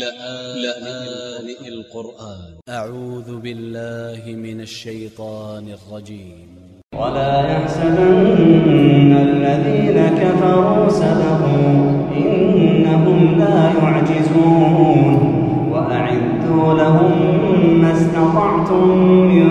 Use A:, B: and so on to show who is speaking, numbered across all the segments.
A: لآن القرآن. أ ع و ذ ب ا ل ل ه من ا ل ش ي ط ا ن ا ل ج ي م
B: ولا يحسبن الذين كفروا سبقوا إنهم لا يعجزون. وأعدوا لهم ما استطعتم من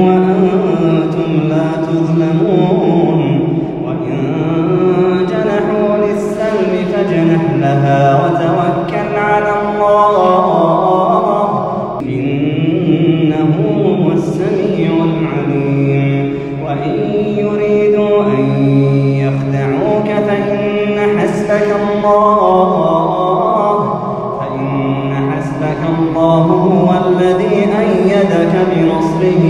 B: وأنتم لا تظلمون. وإن جنحوا للسلم فاجنح لها وتوكل على الله. إنه هو السميع العليم. وإن يريدوا أن يخدعوك فإن حسبك الله. فإن حسبك الله هو الذي أيدك بنصره.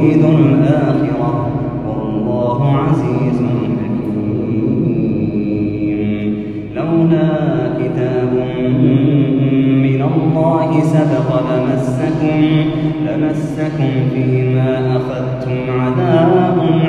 B: يريد الآخرة والله عزيز حكيم. لولا كتاب من الله سبق لمسكم, لمسكم فيما أخذتم عذاب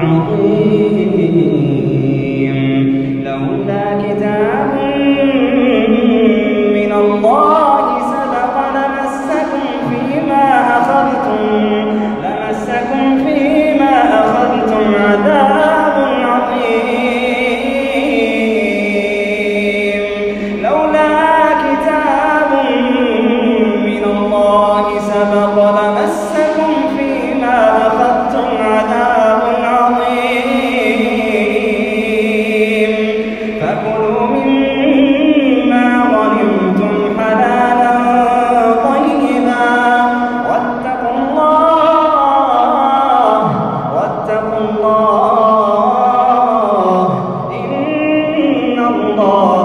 B: الله